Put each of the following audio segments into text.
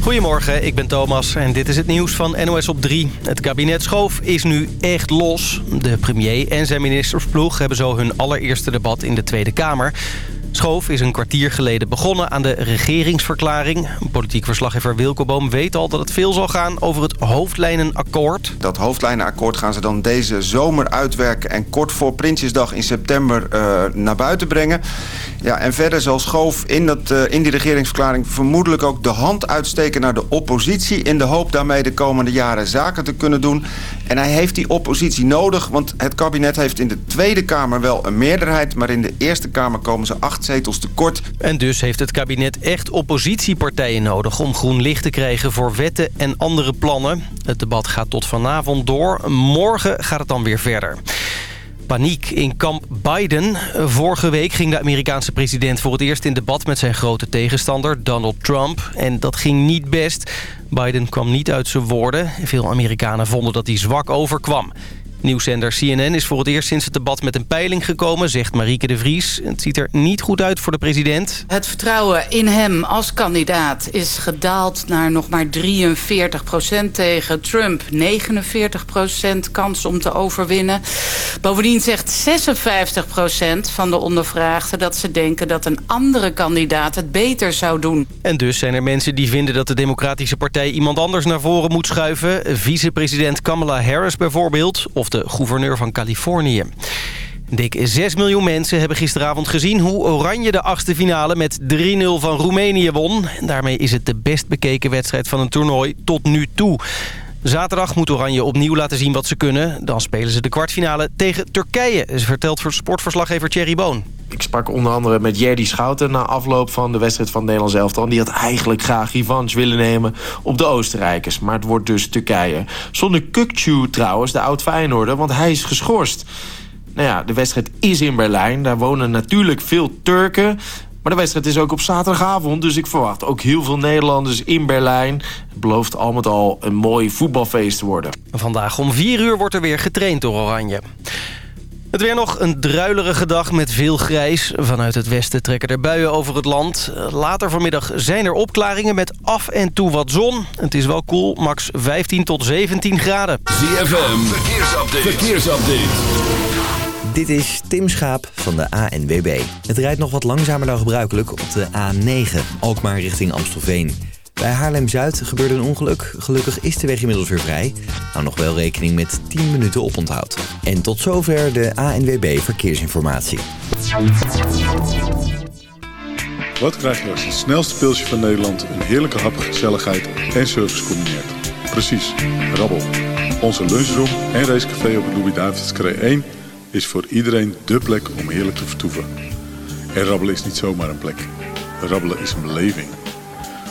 Goedemorgen, ik ben Thomas en dit is het nieuws van NOS op 3. Het kabinet Schoof is nu echt los. De premier en zijn ministersploeg hebben zo hun allereerste debat in de Tweede Kamer. Schoof is een kwartier geleden begonnen aan de regeringsverklaring. Politiek verslaggever Wilco Boom weet al dat het veel zal gaan over het hoofdlijnenakkoord. Dat hoofdlijnenakkoord gaan ze dan deze zomer uitwerken... en kort voor Prinsjesdag in september uh, naar buiten brengen. Ja, en verder zal Schoof in, dat, uh, in die regeringsverklaring vermoedelijk ook de hand uitsteken naar de oppositie... in de hoop daarmee de komende jaren zaken te kunnen doen. En hij heeft die oppositie nodig, want het kabinet heeft in de Tweede Kamer wel een meerderheid... maar in de Eerste Kamer komen ze acht zetels tekort. En dus heeft het kabinet echt oppositiepartijen nodig... om groen licht te krijgen voor wetten en andere plannen. Het debat gaat tot vanavond door. Morgen gaat het dan weer verder paniek in kamp Biden. Vorige week ging de Amerikaanse president voor het eerst in debat met zijn grote tegenstander Donald Trump. En dat ging niet best. Biden kwam niet uit zijn woorden. Veel Amerikanen vonden dat hij zwak overkwam. Nieuwszender CNN is voor het eerst sinds het debat met een peiling gekomen, zegt Marieke de Vries. Het ziet er niet goed uit voor de president. Het vertrouwen in hem als kandidaat is gedaald naar nog maar 43% tegen Trump. 49% kans om te overwinnen. Bovendien zegt 56% van de ondervraagden dat ze denken dat een andere kandidaat het beter zou doen. En dus zijn er mensen die vinden dat de Democratische Partij iemand anders naar voren moet schuiven. Vicepresident Kamala Harris bijvoorbeeld, of de gouverneur van Californië. Dik 6 miljoen mensen hebben gisteravond gezien hoe Oranje de achtste finale met 3-0 van Roemenië won. daarmee is het de best bekeken wedstrijd van een toernooi tot nu toe. Zaterdag moet Oranje opnieuw laten zien wat ze kunnen. Dan spelen ze de kwartfinale tegen Turkije, vertelt sportverslaggever Thierry Boon. Ik sprak onder andere met Jerdy Schouten na afloop van de wedstrijd van Nederlands elftal. Die had eigenlijk graag revanche willen nemen op de Oostenrijkers. Maar het wordt dus Turkije. Zonder Kukcu trouwens, de oud-Feyenoorder, want hij is geschorst. Nou ja, de wedstrijd is in Berlijn. Daar wonen natuurlijk veel Turken. Maar de wedstrijd is ook op zaterdagavond, dus ik verwacht ook heel veel Nederlanders in Berlijn. Het belooft al met al een mooi voetbalfeest te worden. Vandaag om 4 uur wordt er weer getraind door Oranje. Het weer nog een druilerige dag met veel grijs. Vanuit het westen trekken er buien over het land. Later vanmiddag zijn er opklaringen met af en toe wat zon. Het is wel koel, max 15 tot 17 graden. ZFM, verkeersupdate. verkeersupdate. Dit is Tim Schaap van de ANWB. Het rijdt nog wat langzamer dan gebruikelijk op de A9, Alkmaar richting Amstelveen. Bij Haarlem-Zuid gebeurde een ongeluk. Gelukkig is de weg inmiddels weer vrij. Nou nog wel rekening met 10 minuten oponthoud. En tot zover de ANWB Verkeersinformatie. Wat krijg je als het snelste pilsje van Nederland... een heerlijke hap, gezelligheid en service combineert? Precies, rabbel. Onze lunchroom en racecafé op de Louis-David's 1... is voor iedereen dé plek om heerlijk te vertoeven. En rabbelen is niet zomaar een plek. Rabbelen is een beleving.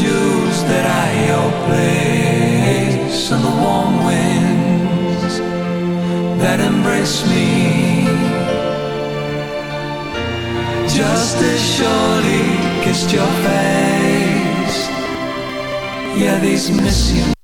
jewels that I place and the warm winds that embrace me just as surely kissed your face. Yeah, these miss.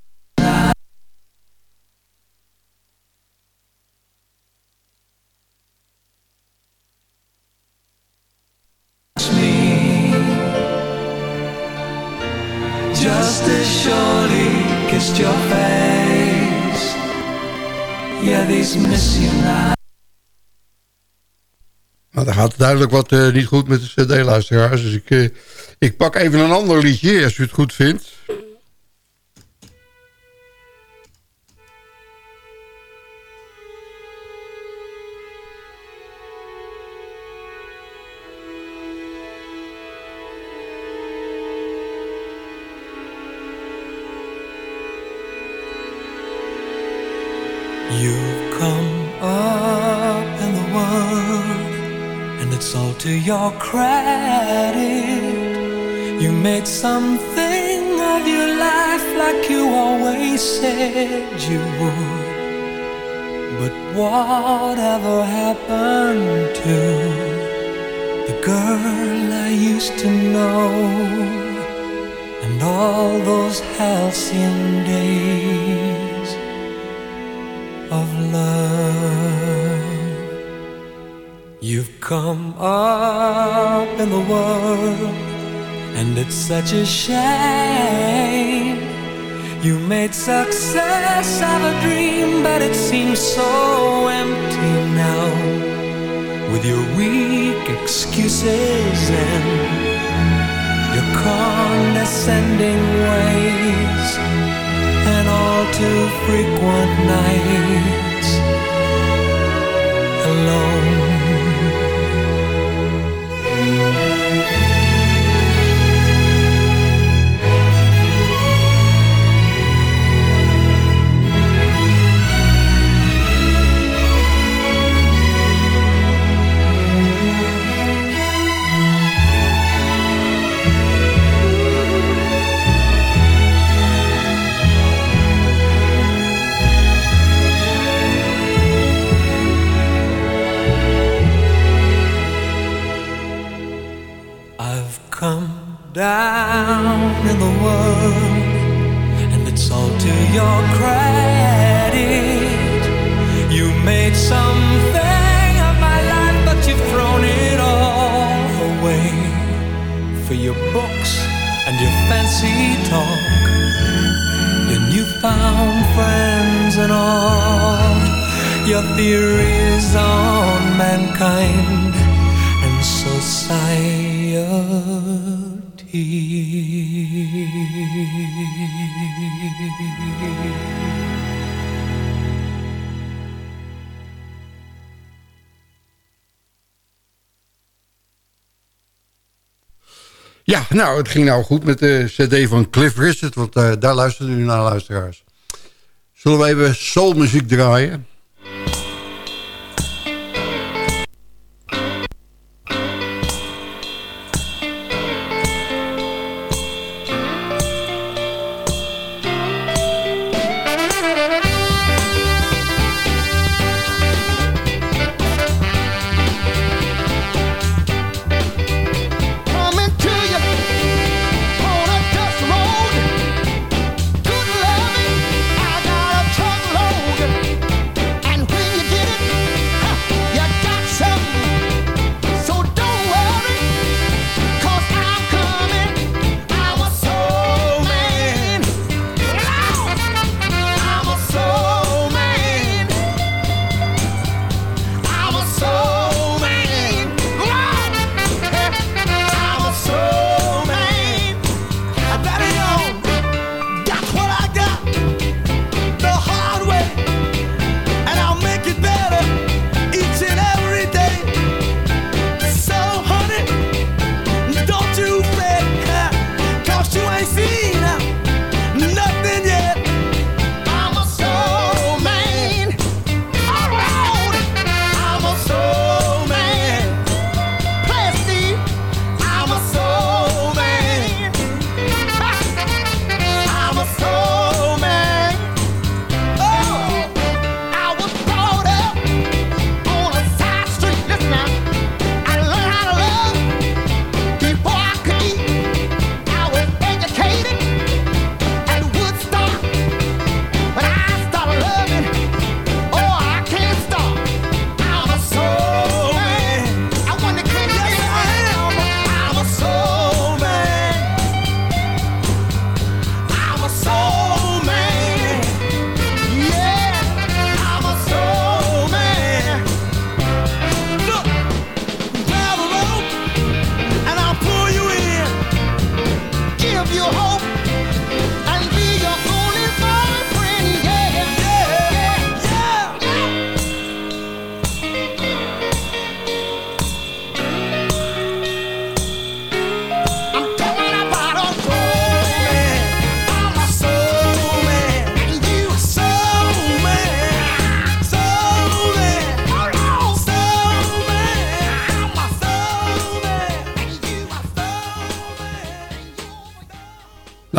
Duidelijk wat uh, niet goed met de cd-luisteraars. Dus ik, uh, ik pak even een ander liedje, als u het goed vindt. Your credit. You made something of your life like you always said you would. But whatever happened to the girl I used to know, and all those halcyon days? of love. Come up in the world, and it's such a shame. You made success of a dream, but it seems so empty now. With your weak excuses and your condescending ways and all too frequent nights alone. Down in the world, and it's all to your credit. You made something of my life, but you've thrown it all away for your books and your fancy talk, your newfound friends and all your theories on mankind, and society. Ja, nou, het ging nou goed met de cd van Cliff Richard, want uh, daar luisteren u naar, luisteraars. Zullen we even soulmuziek draaien?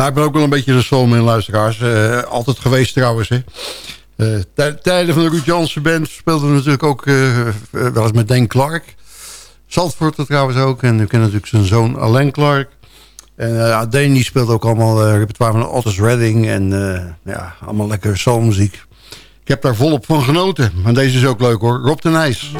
Ik ben ook wel een beetje de soulman, luisteraars. Uh, altijd geweest trouwens, hè. Uh, tijden van de Ruud Jansen band speelden we natuurlijk ook uh, wel eens met Dan Clark. Zandvoort trouwens ook. En u kent natuurlijk zijn zoon Alain Clark. En uh, die speelt ook allemaal repertoire van Otis Redding. En ja, allemaal lekker soulmuziek. Ik heb daar volop van genoten. Maar deze is ook leuk hoor. Rob de Nijs.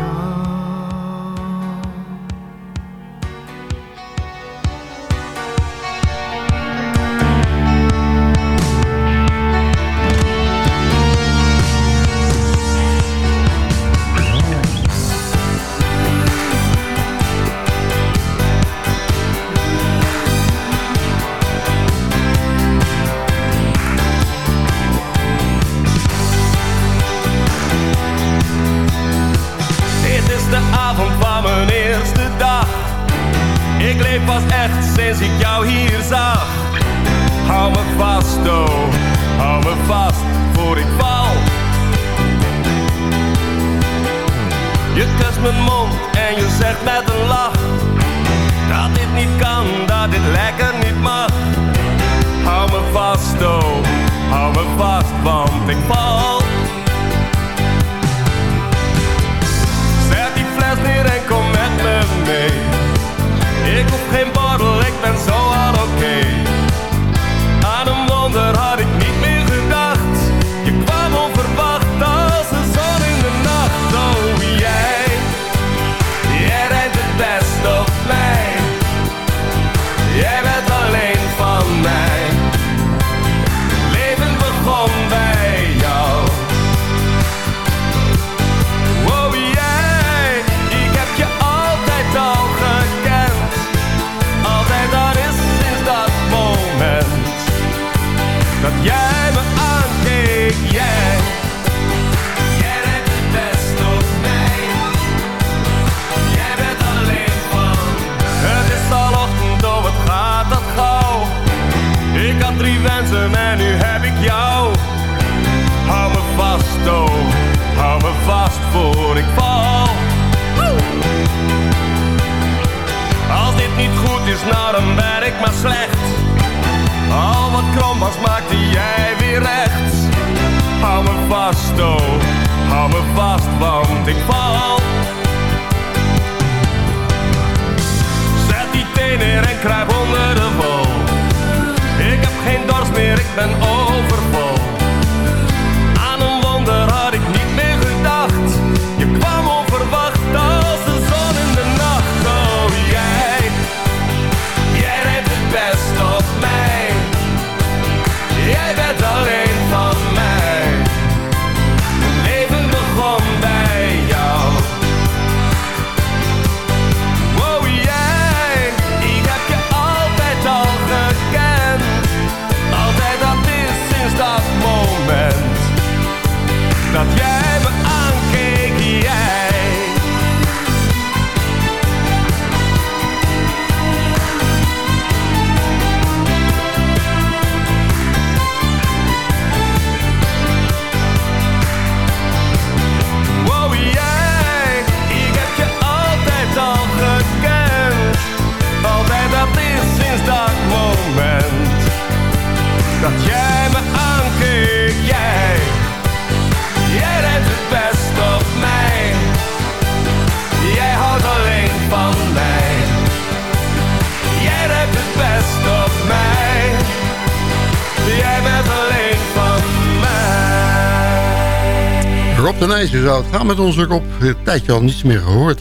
Rob de Nijs zou het gaan met ons erop. Een tijdje al niets meer gehoord.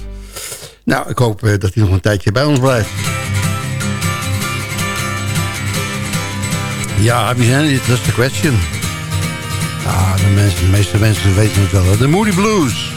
Nou, ik hoop eh, dat hij nog een tijdje bij ons blijft. Ja, wie zijn dit? Dat is de question. Ah, de, mensen, de meeste mensen weten het wel. De Moody Blues.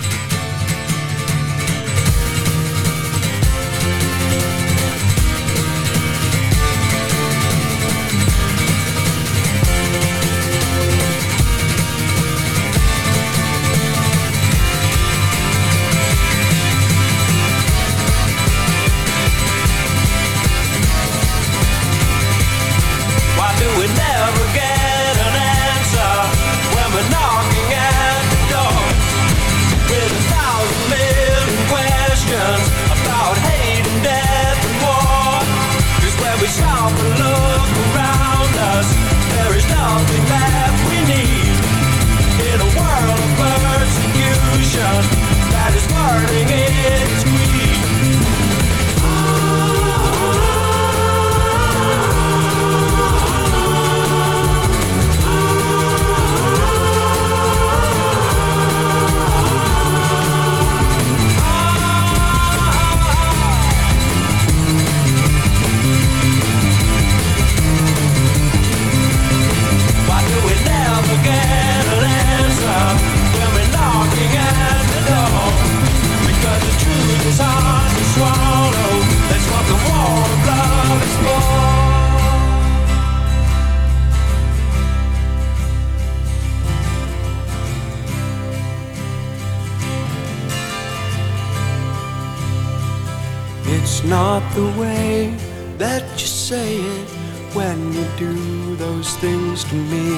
Not the way that you say it when you do those things to me.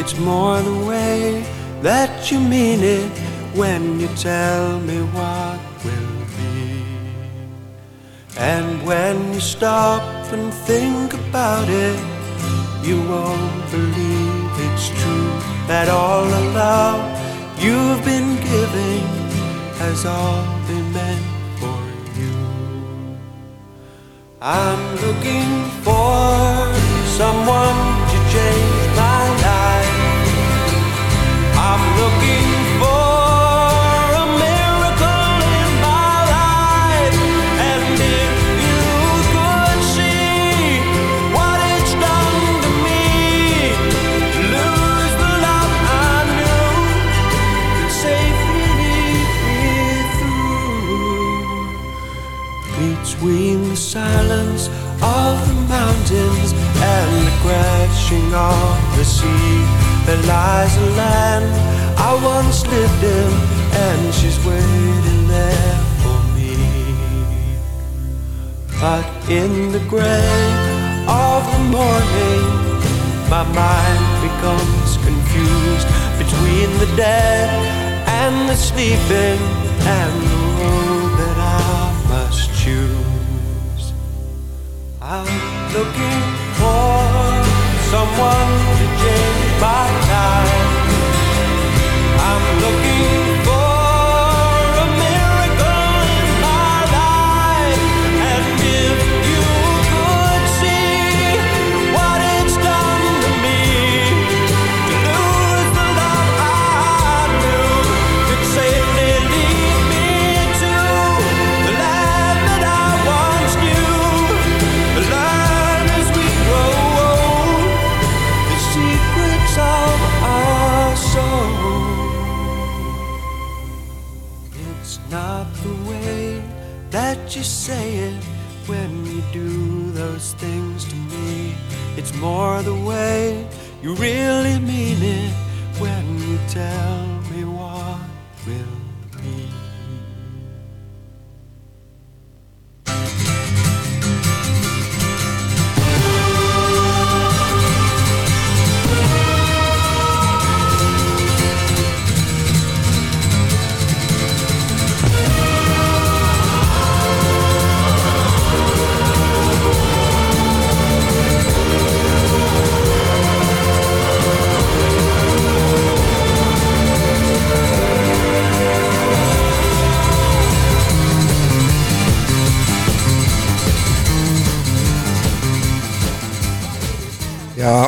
It's more the way that you mean it when you tell me what will be. And when you stop and think about it, you won't believe it's true that all the love you've been giving has all I'm looking for someone to change silence of the mountains and the crashing of the sea, there lies a land I once lived in, and she's waiting there for me. But in the gray of the morning, my mind becomes confused between the dead and the sleeping, and the road that I must choose. I'm looking for someone to change my life. I'm looking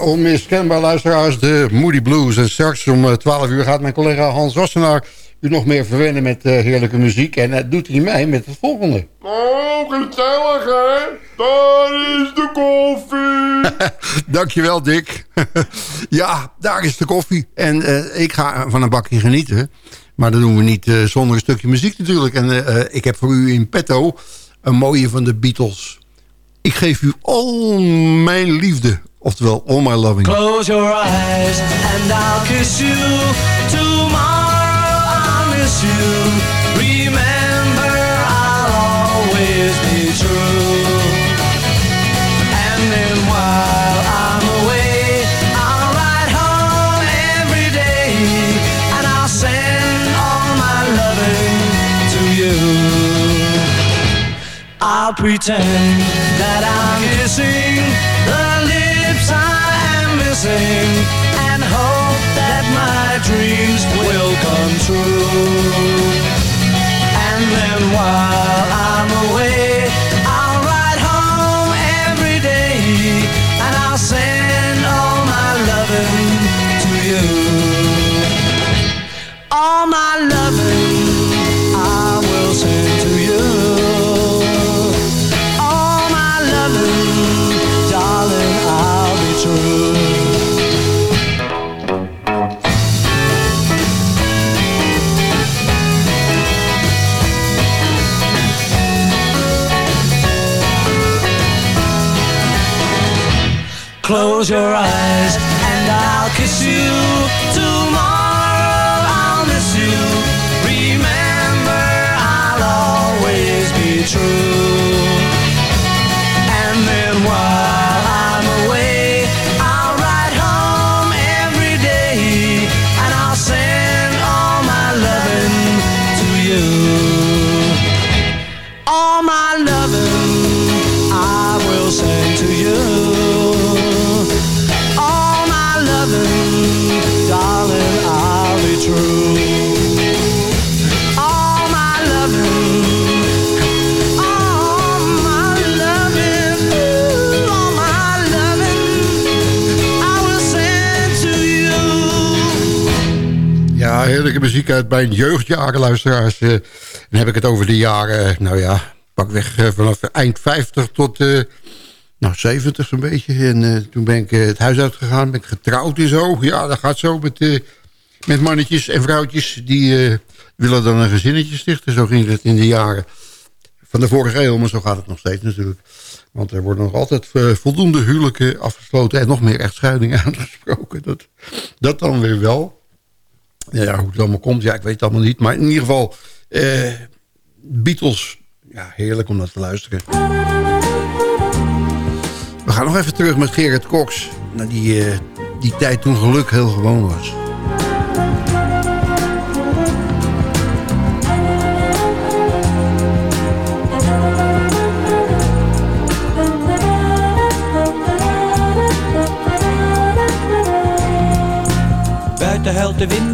onmiskenbaar luisteraars, de Moody Blues. En straks om eh, 12 uur gaat mijn collega Hans Wassenaar u nog meer verwennen met eh, heerlijke muziek. En dat doet hij mij met het volgende. Oh, gezellig hè? Daar is de koffie. Dankjewel, Dick. ja, daar is de koffie. En eh, ik ga van een bakje genieten. Maar dat doen we niet eh, zonder een stukje muziek natuurlijk. En eh, eh, ik heb voor u in petto een mooie van de Beatles. Ik geef u al mijn liefde. Oftewel, all my loving. Close your eyes and I'll kiss you. Tomorrow I'll miss you. Remember, I'll always be true. And then while I'm away, I'll home every day. And I'll send all my loving to you. I'll pretend Close your eyes heerlijke muziek uit mijn jeugdjaren, luisteraars. Dan heb ik het over de jaren, nou ja, pakweg uh, vanaf eind 50 tot nou, 70 zo'n beetje. En toen ben ik het huis uitgegaan, ben ik getrouwd en zo. Ja, dat gaat zo met, met mannetjes en vrouwtjes. Die willen dan een gezinnetje stichten. Zo ging het in de jaren van de vorige eeuw, maar zo gaat het nog steeds natuurlijk. Want er worden nog altijd voldoende huwelijken afgesloten... en nog meer echtscheidingen aangesproken. Dat, dat dan weer wel. Ja, hoe het allemaal komt, ja, ik weet het allemaal niet. Maar in ieder geval, eh, Beatles, ja, heerlijk om naar te luisteren. We gaan nog even terug met Gerrit Cox. Naar die, uh, die tijd toen geluk heel gewoon was. buiten de wind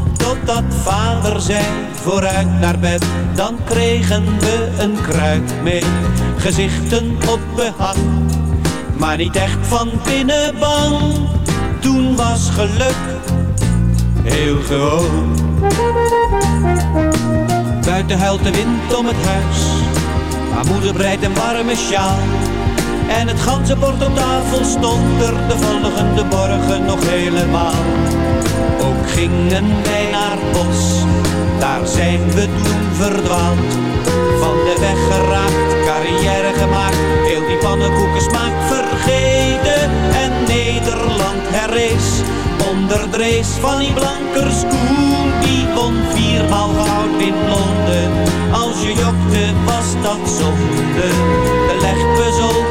totdat vader zei vooruit naar bed. Dan kregen we een kruik mee, gezichten op behang. Maar niet echt van binnen bang, toen was geluk heel gewoon. Buiten huilt de wind om het huis, maar moeder breidt een warme sjaal. En het ganse bord op tafel stond er de volgende morgen nog helemaal. Ook gingen wij naar bos, daar zijn we toen verdwaald. Van de weg geraakt, carrière gemaakt, heel die pannenkoeken smaak vergeten. En Nederland herrees, onder drees van die blankerskoen. Die won viermaal goud in Londen, als je jokte was dat zonde. De legpuzzel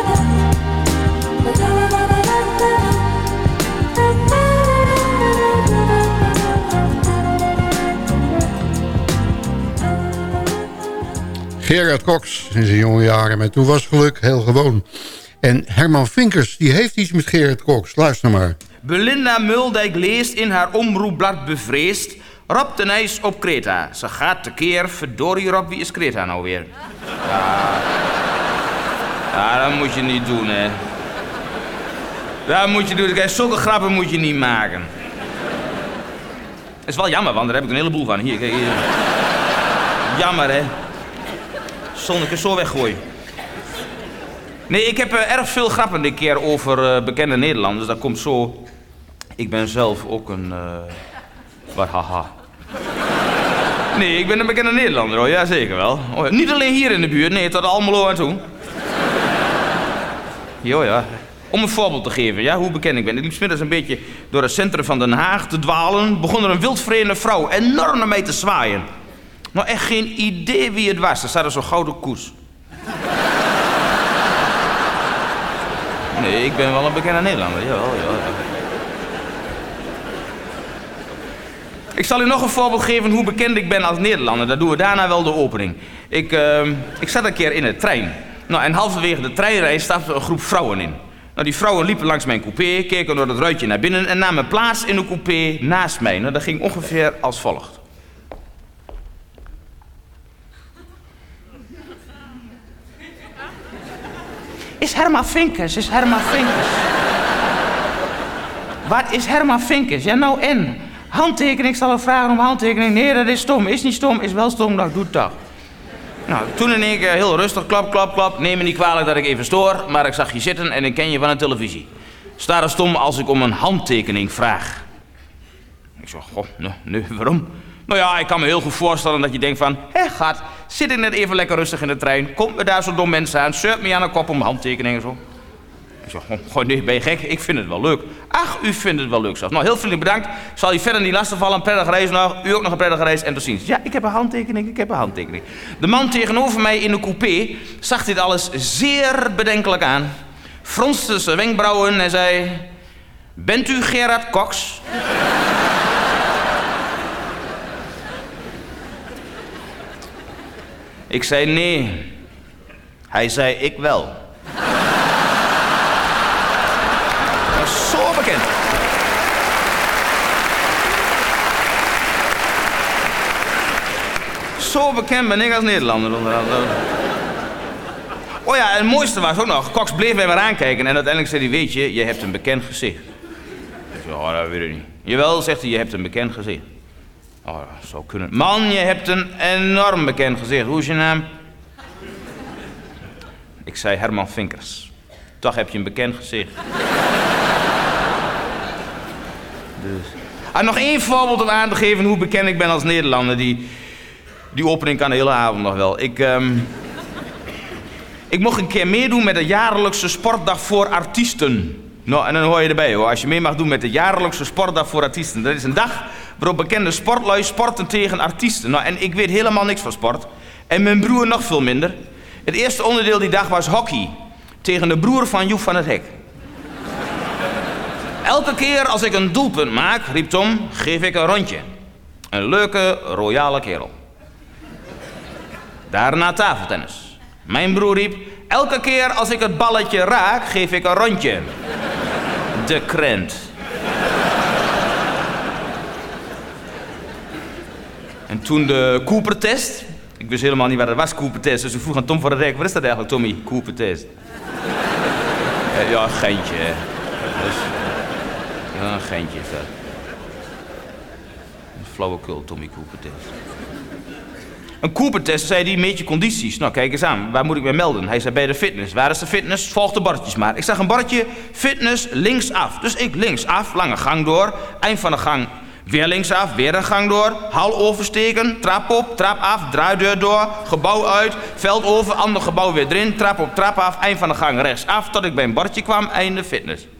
Gerard Cox in zijn jonge jaren. Maar toen was geluk heel gewoon. En Herman Vinkers, die heeft iets met Gerard Cox. Luister maar. Belinda Muldijk leest in haar omroepblad bevreesd... Rob de Nijs op Kreta. Ze gaat tekeer. Verdorie Rob, wie is Kreta nou weer? Ja, ja dat moet je niet doen, hè. Dat moet je doen. Kijk, zulke grappen moet je niet maken. is wel jammer, want daar heb ik een heleboel van. Hier, hier. Jammer, hè. Zonneke zo weggooien. Nee, ik heb uh, erg veel grappen dit keer over uh, bekende Nederlanders. Dat komt zo. Ik ben zelf ook een. Uh, wat haha. Nee, ik ben een bekende Nederlander hoor, ja zeker wel. Oh, niet alleen hier in de buurt, nee, tot Almelo en toe. Jo ja. Om een voorbeeld te geven, ja, hoe bekend ik ben. Ik liep 's middags een beetje door het centrum van Den Haag te dwalen. Begon er een wildvreemde vrouw enorm naar mij te zwaaien. Nou, echt geen idee wie het was. Er staat er zo'n gouden koers. Nee, ik ben wel een bekende Nederlander, jawel, jawel. Ik zal u nog een voorbeeld geven hoe bekend ik ben als Nederlander. Dat doen we daarna wel de opening. Ik, ehm, ik zat een keer in de trein. Nou, en halverwege de treinreis stapte een groep vrouwen in. Nou, die vrouwen liepen langs mijn coupé, keken door het ruitje naar binnen... en namen plaats in de coupé naast mij. Nou, dat ging ongeveer als volgt. Is Herma Vinkers, is Herma Vinkers. Wat is Herma Vinkers? Ja, nou en? Handtekening, ik zal wel vragen om handtekening. Nee, dat is stom. Is niet stom, is wel stom. Nou, doe het toch. Nou, toen in één keer heel rustig, klap, klap, klap. Neem me niet kwalijk dat ik even stoor, maar ik zag je zitten en ik ken je van de televisie. Sta er stom als ik om een handtekening vraag. Ik zeg, goh, nee, nee, waarom? Nou ja, ik kan me heel goed voorstellen dat je denkt van... Hé, gaat, zit ik net even lekker rustig in de trein... komt me daar zo dom mensen aan, surpt me aan de kop om handtekeningen en zo. Ik zeg, "Goh, goh, nee, ben je gek? Ik vind het wel leuk. Ach, u vindt het wel leuk zelfs. Nou, heel vriendelijk bedankt. Zal je verder niet lastigvallen. Een prettige reis nog. U ook nog een prettige reis. En tot ziens. Ja, ik heb een handtekening, ik heb een handtekening. De man tegenover mij in de coupé zag dit alles zeer bedenkelijk aan. Fronste zijn wenkbrauwen en zei... Bent u Gerard Cox? Ik zei nee. Hij zei ik wel. Dat zo bekend. Zo bekend ben ik als Nederlander. Oh ja, en het mooiste was ook nog, Cox bleef mij maar aankijken en uiteindelijk zei hij, weet je, je hebt een bekend gezicht. Ik zei, oh, dat weet ik niet. Jawel, zegt hij, je hebt een bekend gezicht. Oh, dat zou kunnen. Man, je hebt een enorm bekend gezicht. Hoe is je naam? Ik zei Herman Vinkers. Toch heb je een bekend gezicht. Dus. Ah, nog één voorbeeld om aan te geven hoe bekend ik ben als Nederlander. Die, die opening kan de hele avond nog wel. Ik, ehm, ik mocht een keer meedoen met de jaarlijkse sportdag voor artiesten. Nou, en dan hoor je erbij hoor. Als je mee mag doen met de jaarlijkse sportdag voor artiesten. Dat is een dag waarop bekende sportlui sporten tegen artiesten. Nou, en ik weet helemaal niks van sport. En mijn broer nog veel minder. Het eerste onderdeel die dag was hockey. Tegen de broer van Joep van het Hek. Elke keer als ik een doelpunt maak, riep Tom, geef ik een rondje. Een leuke, royale kerel. Daarna tafeltennis. Mijn broer riep, elke keer als ik het balletje raak, geef ik een rondje. De krent. En toen de Cooper-test. Ik wist helemaal niet wat het was, Cooper-test. Dus ik vroeg aan Tom van der Rijk, wat is dat eigenlijk, Tommy? Cooper-test. Eh, ja, geintje. Dus, ja, een geintje dat. Een flauwekul, Tommy Cooper-test. Een Cooper-test, zei hij, meet je condities. Nou, kijk eens aan, waar moet ik me melden? Hij zei bij de fitness. Waar is de fitness? Volg de bordjes maar. Ik zag een bordje, fitness, linksaf. Dus ik linksaf, lange gang door. Eind van de gang weer linksaf, weer een gang door. Hal oversteken, trap op, trap af, draaideur door. Gebouw uit, veld over, ander gebouw weer erin. Trap op, trap af, eind van de gang rechtsaf. Tot ik bij een bordje kwam, einde fitness.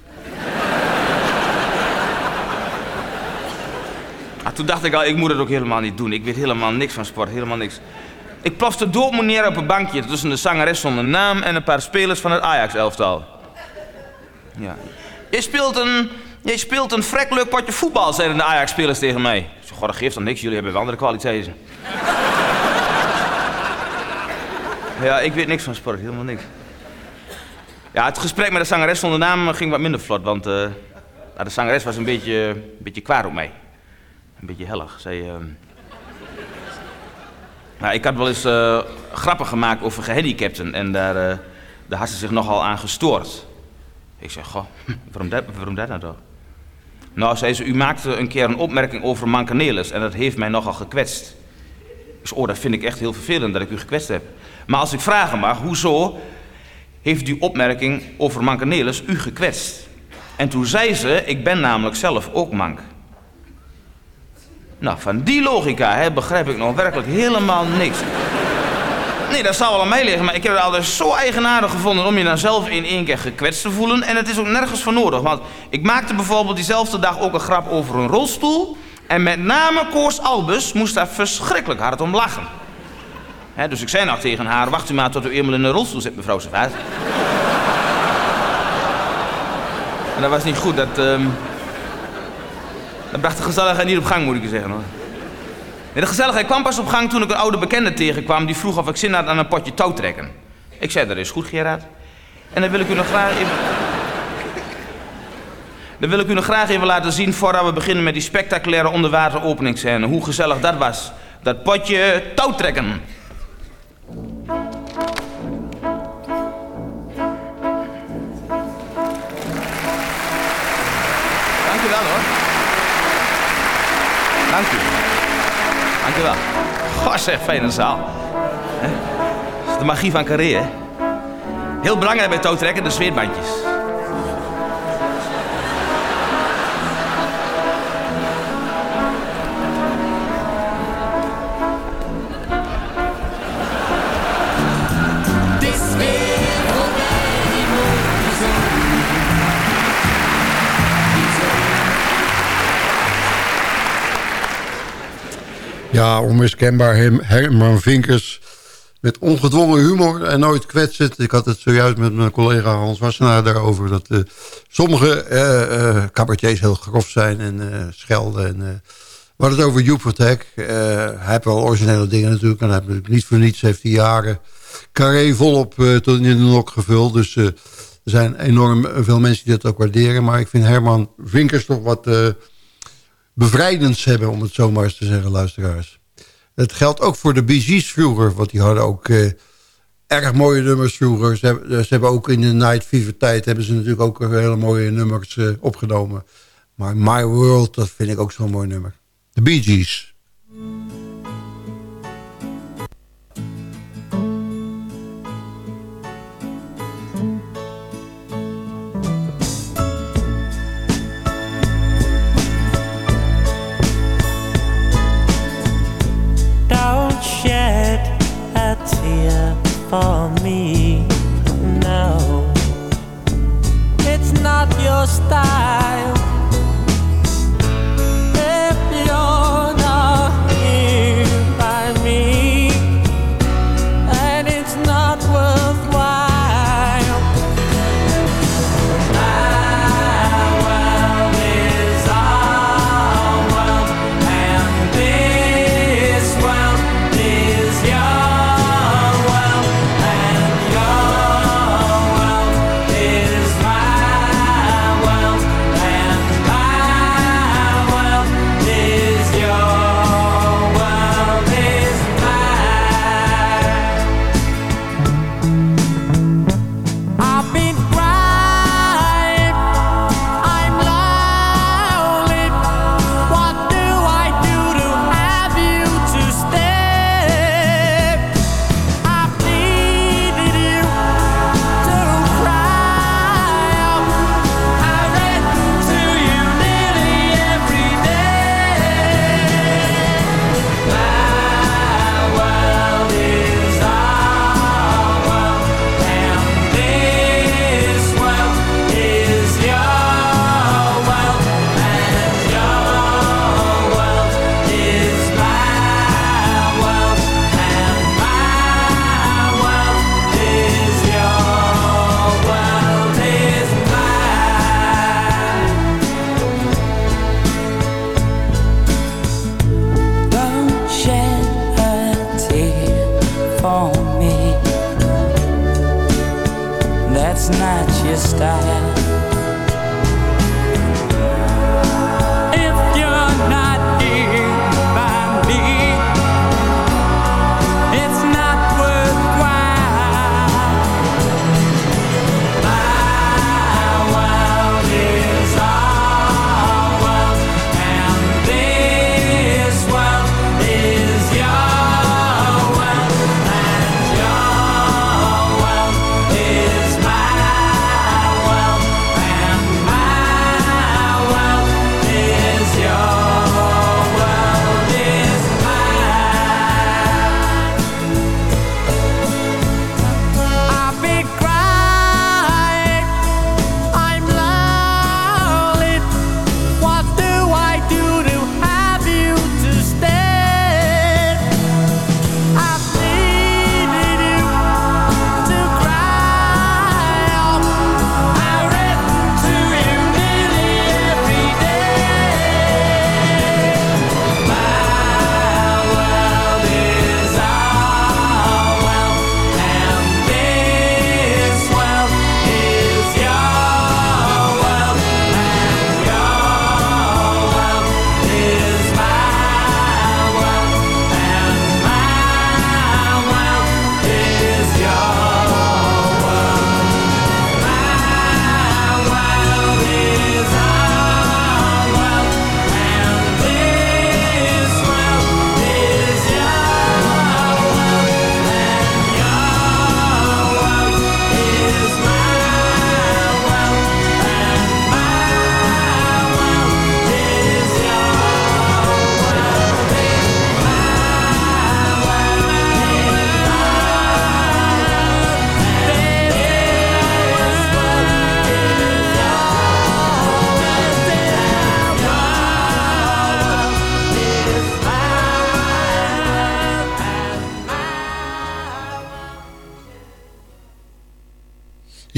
Ah, toen dacht ik al, ik moet het ook helemaal niet doen. Ik weet helemaal niks van sport, helemaal niks. Ik plofte dood neer op een bankje tussen de zangeres zonder naam en een paar spelers van het Ajax-elftal. Ja. Je speelt een, je speelt een vrek leuk potje voetbal, zeiden de Ajax-spelers tegen mij. Ik zei, dat geeft dan niks, jullie hebben wel andere kwaliteiten. ja, ik weet niks van sport, helemaal niks. Ja, het gesprek met de zangeres zonder naam ging wat minder vlot, want eh, nou, de zangeres was een beetje, een beetje kwaad op mij. Een beetje hellig. Zij, ehm, nou, ik had wel eens eh, grappen gemaakt over gehandicapten en daar, eh, daar had ze zich nogal aan gestoord. Ik zeg, goh, waarom dat, waarom dat nou toch? Nou, zei ze, u maakte een keer een opmerking over mankenelis en dat heeft mij nogal gekwetst. Ik zei, oh, dat vind ik echt heel vervelend dat ik u gekwetst heb. Maar als ik vragen mag, hoezo heeft die opmerking over mankenelis u gekwetst? En toen zei ze, ik ben namelijk zelf ook mank. Nou, van die logica hè, begrijp ik nog werkelijk helemaal niks. Nee, dat zou wel aan mij liggen, maar ik heb het altijd zo eigenaardig gevonden om je dan zelf in één keer gekwetst te voelen. En het is ook nergens voor nodig, want ik maakte bijvoorbeeld diezelfde dag ook een grap over een rolstoel. En met name Koos Albus moest daar verschrikkelijk hard om lachen. Dus ik zei nog tegen haar, wacht u maar tot u eenmaal in een rolstoel zit, mevrouw Servaas. en dat was niet goed, dat, ehm, dat bracht de gezelligheid niet op gang, moet ik je zeggen hoor. Nee, de gezelligheid kwam pas op gang toen ik een oude bekende tegenkwam... die vroeg of ik zin had aan een potje touwtrekken. Ik zei, dat is goed, Gerard. En dan wil ik u nog graag even... Dan wil ik u nog graag even laten zien... voordat we beginnen met die spectaculaire onderwateropeningsscène. Hoe gezellig dat was. Dat potje touwtrekken. Dank u wel, hoor. Dank u. Dankjewel. Goh, zeg, fijne zaal. De magie van Carré? Heel belangrijk bij touwtrekken, de zweetbandjes. Onmiskenbaar Herman Vinkers met ongedwongen humor en nooit kwetsend. Ik had het zojuist met mijn collega Hans Wassenaar daarover... dat eh, sommige eh, cabaretiers heel grof zijn en schelden. En, we hadden het over Joep. Eh, hij heeft wel originele dingen natuurlijk. En hij heeft niet voor niets heeft hij jaren carré volop tot in de nok gevuld. Dus er zijn enorm veel mensen die dat ook waarderen. Maar ik vind Herman Vinkers toch wat... bevrijdends hebben, om het zo maar eens te zeggen, luisteraars. Het geldt ook voor de Bee Gees vroeger, want die hadden ook eh, erg mooie nummers vroeger. Ze hebben, ze hebben ook in de Night Fever tijd hebben ze natuurlijk ook hele mooie nummers eh, opgenomen. Maar My World, dat vind ik ook zo'n mooi nummer. De Bee Gees. For me. No, it's not your style.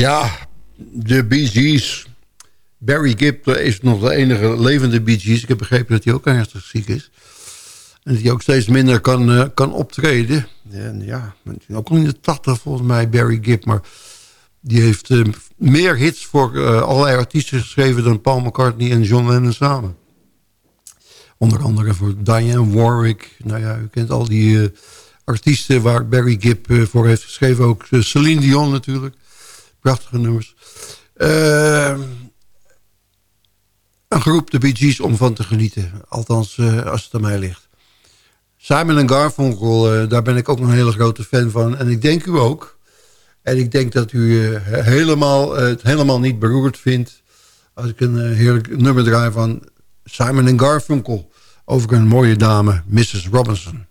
Ja, de Bee Gees. Barry Gibb is nog de enige levende Bee Gees. Ik heb begrepen dat hij ook ernstig ziek is. En dat hij ook steeds minder kan, eh, kan optreden. En ja, ook al in de tachtig volgens mij, Barry Gibb. Maar die heeft eh, meer hits voor eh, allerlei artiesten geschreven... dan Paul McCartney en John Lennon samen. Onder andere voor Diane Warwick. Nou ja, u kent al die eh, artiesten waar Barry Gibb eh, voor heeft geschreven. Ook eh, Celine Dion natuurlijk. Prachtige nummers. Eh, een groep, de Bee Gees, om van te genieten. Althans, eh, als het aan mij ligt. Simon en Garfunkel, eh, daar ben ik ook een hele grote fan van. En ik denk u ook. En ik denk dat u eh, helemaal, het helemaal niet beroerd vindt... als ik een heerlijk nummer draai van Simon en Garfunkel... over een mooie dame, Mrs. Robinson.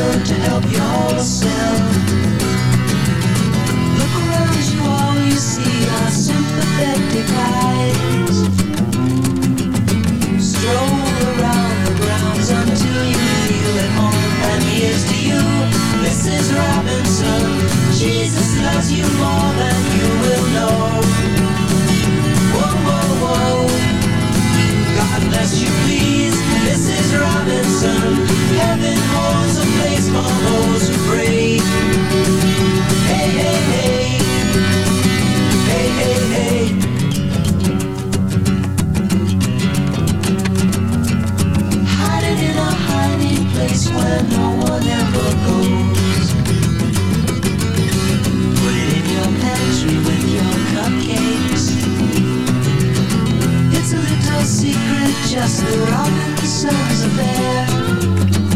To help yourself. Look around you, all you see are sympathetic eyes. Stroll around the grounds until you feel at home. And here's to you, Mrs. Robinson. Jesus loves you more than you will know. Whoa, whoa, whoa. God bless you, please, Mrs. Robinson. Heaven just one little moment Go live your poetry with your cupcakes. It's a little secret just the Robinsons affair.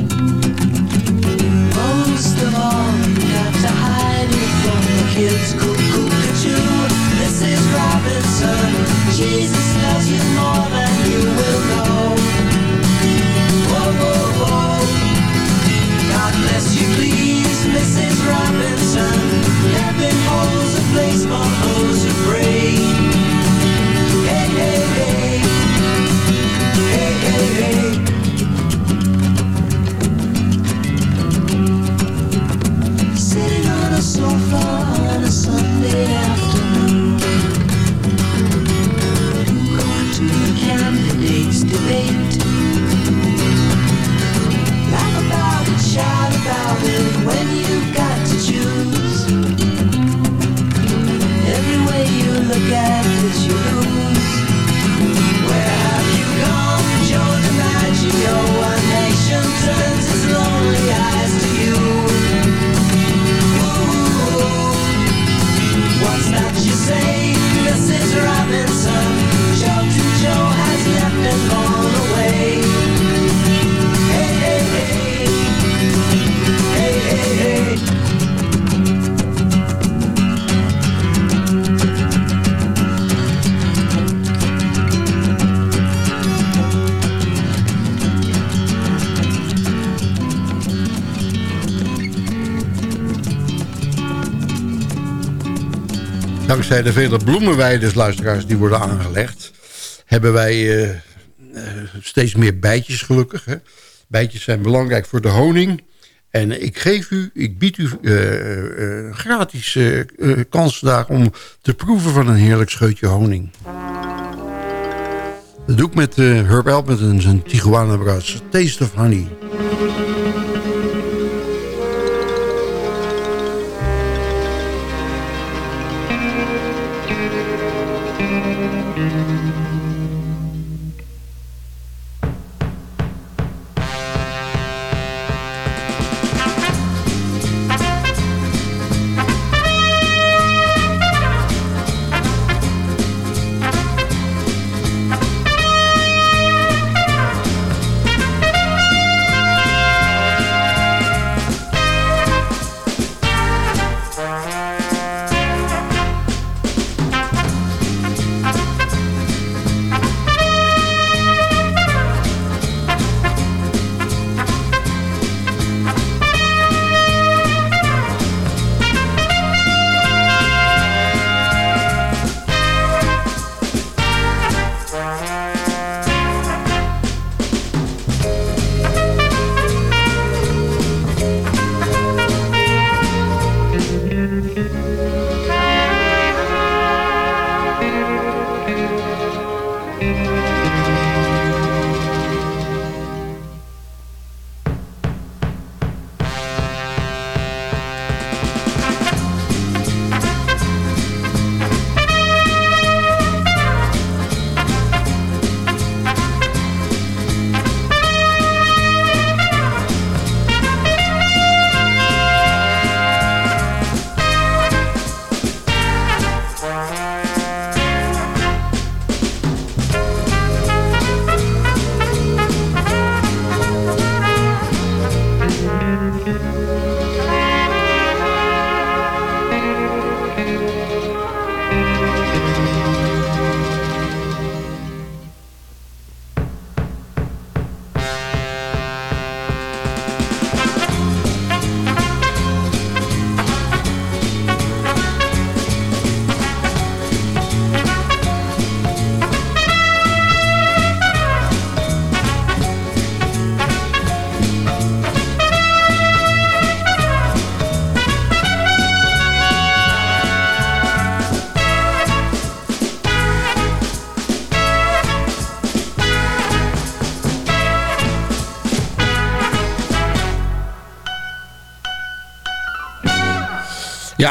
Kids. Cuckoo, cuckoo, Mrs. Robinson. Jesus loves you more than you will know. Whoa, whoa, whoa. God bless you, please, Mrs. Robinson. Heaven holds a place for those who pray. Dankzij de vele bloemenweiden, luisteraars, die worden aangelegd... hebben wij eh, eh, steeds meer bijtjes gelukkig. Hè. Bijtjes zijn belangrijk voor de honing. En ik geef u, ik bied u eh, gratis kans vandaag om te proeven van een heerlijk scheutje honing. Dat doe ik met Herb Elpert en zijn Tijuana Brass. Taste of Honey.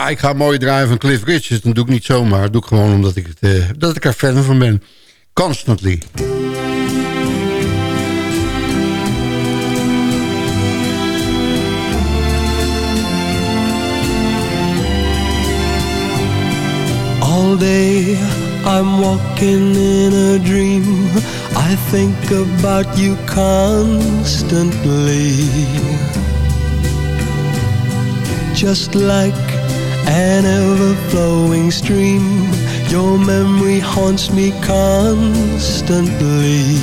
Ik ga mooi draaien van Cliff Richard. Dat doe ik niet zomaar. Doe ik gewoon omdat ik, het, eh, dat ik er fan van ben. Constantly. All day I'm walking in a dream. I think about you constantly. Just like an ever flowing stream, your memory haunts me constantly.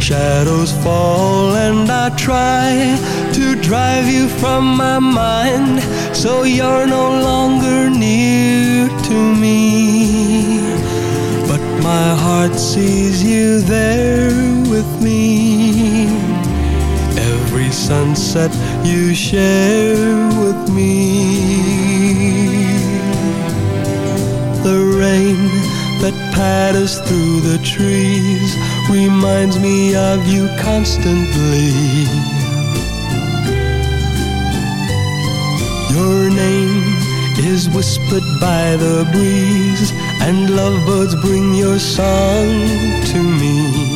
Shadows fall and I try to drive you from my mind so you're no longer near to me. But my heart sees you there with me. Every sunset you share with me. The rain that patters through the trees reminds me of you constantly. Your name is whispered by the breeze, and lovebirds bring your song to me.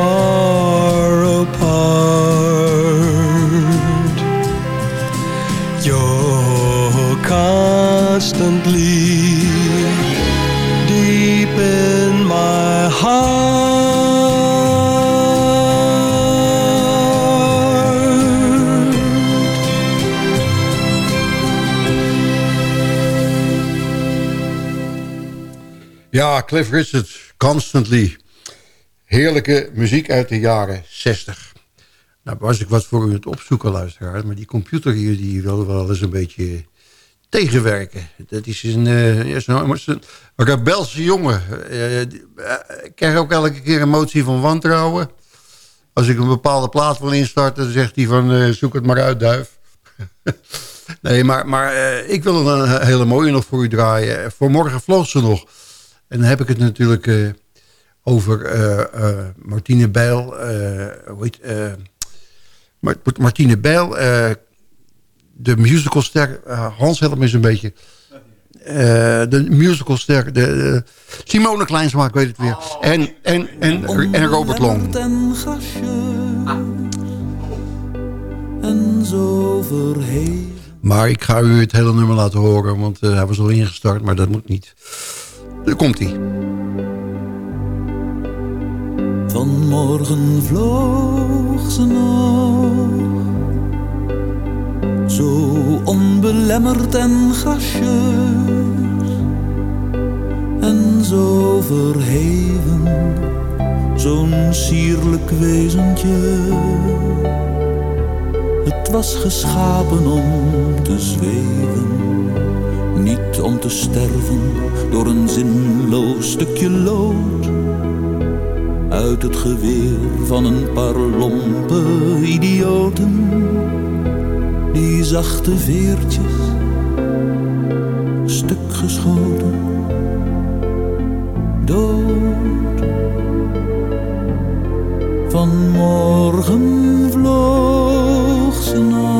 far apart, You're constantly deep in my heart. Ja, Cliff Richards, Constantly. Heerlijke muziek uit de jaren 60. Nou was ik wat voor u het opzoeken, luisteraar. Maar die computer hier, die wil wel eens een beetje tegenwerken. Dat is een, eh, ja, zo'n zo'n rebelse jongen. Eh, eh, ik krijg ook elke keer een motie van wantrouwen. Als ik een bepaalde plaat wil instarten, dan zegt hij van eh, zoek het maar uit, duif. nee, maar, maar eh, ik wil een hele mooie nog voor u draaien. Voor morgen vloog ze nog. En dan heb ik het natuurlijk eh, over eh, eh, Martine Bijl. eh, hoe heet, Mar- Martine Bijl, de musicalster. Hans helpt me eens een beetje. De musicalster. De, de, Simone Kleinsma, ik weet het weer. En, en, en, en Robert Long. En grasje en zo verheven. Maar ik ga u het hele nummer laten horen, want hij was al ingestart, maar dat moet niet. Daar komt hij. Vanmorgen vloog ze nog. Zo onbelemmerd en gracieus En zo verheven Zo'n sierlijk wezentje. Het was geschapen om te zweven Niet om te sterven door een zinloos stukje lood uit het geweer van een paar lompe idioten. Die zachte veertjes, stuk geschoten, dood. Vanmorgen vloog ze nog.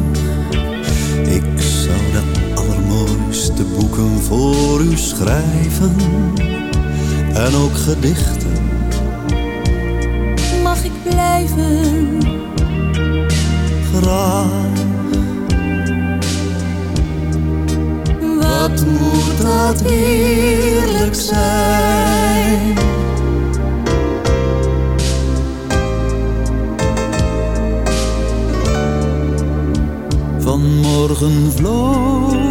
Boeken voor u schrijven. En ook gedichten. Mag ik blijven? Graag. Wat moet dat heerlijk zijn? Vanmorgen vloog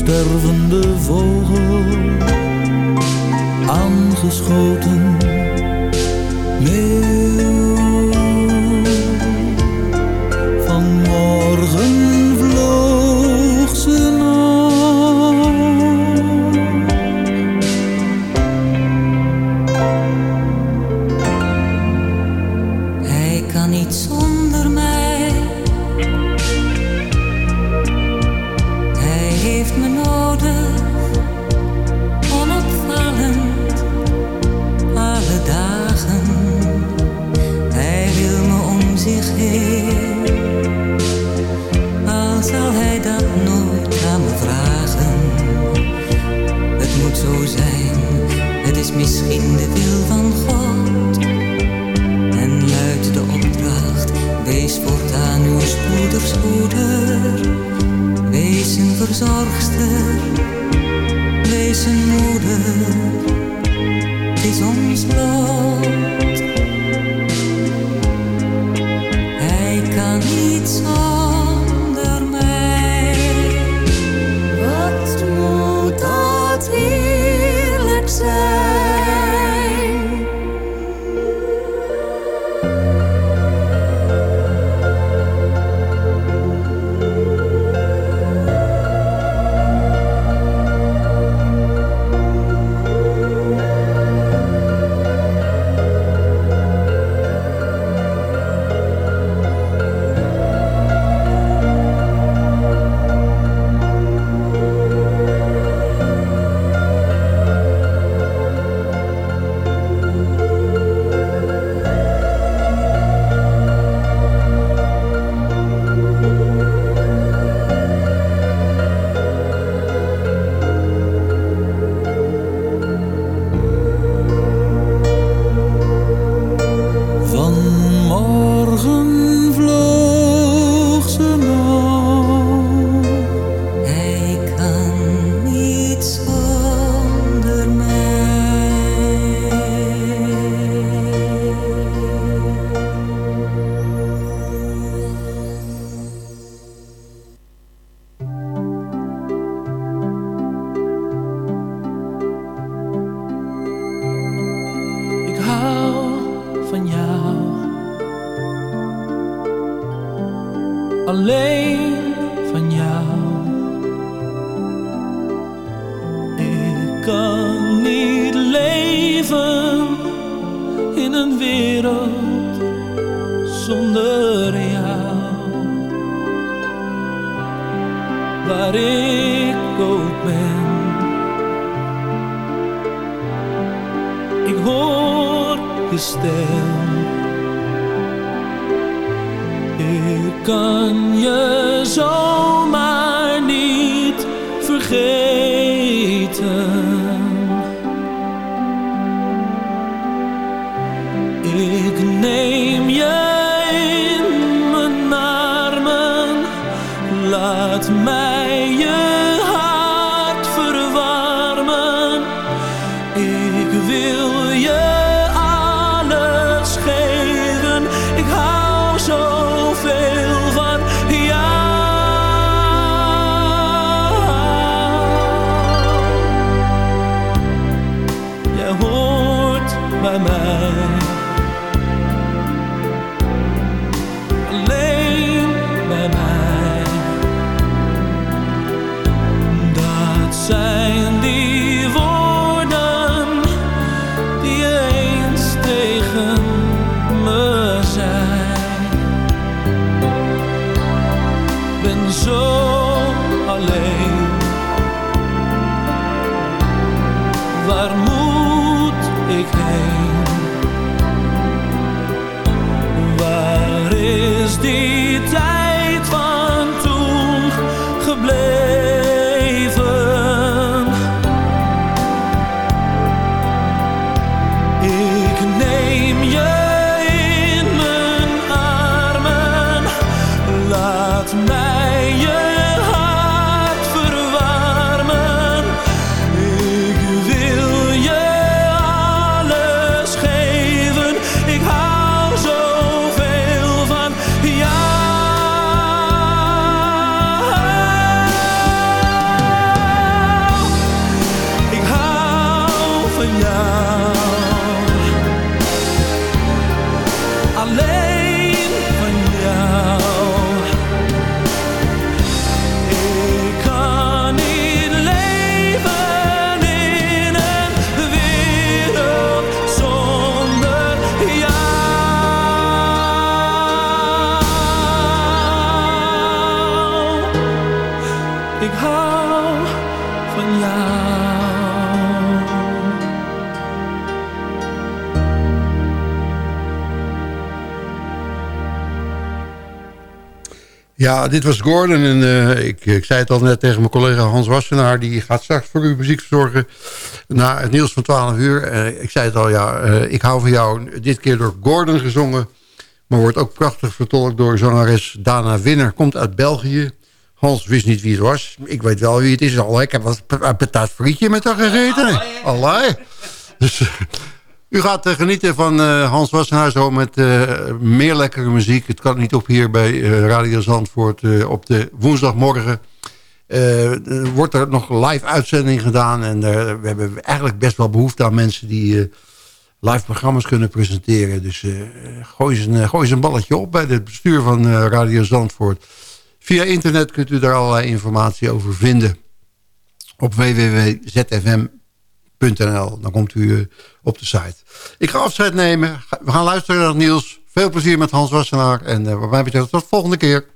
Stervende vogel, aangeschoten. Ik kan je zomaar niet vergeten. Hou Ja, dit was Gordon en eh, ik, ik zei het al net tegen mijn collega Hans Wassenaar. Die gaat straks voor u muziek verzorgen na het nieuws van 12 uur. Eh, ik zei het al, ja, eh, ik hou van jou. Dit keer door Gordon gezongen. Maar wordt ook prachtig vertolkt door zangeres Dana Winner. Komt uit België. Hans wist niet wie het was. Ik weet wel wie het is. Al, ik heb wat een patat frietje met haar gegeten. Allee. Dus u gaat eh, genieten van eh, Hans Wassenaar zo met eh, meer lekkere muziek. Het kan niet op hier bij Radio Zandvoort op de woensdagmorgen. Wordt er nog live uitzending gedaan. En we hebben eigenlijk best wel behoefte aan mensen die live programma's kunnen presenteren. Dus gooi, eens een, gooi eens een balletje op bij het bestuur van Radio Zandvoort. Via internet kunt u daar allerlei informatie over vinden. Op www.zfm.nl. Dan komt u eh, op de site. Ik ga afscheid nemen. We gaan luisteren naar het nieuws. Veel plezier met Hans Wassenaar. En eh, wat mij betreft tot de volgende keer.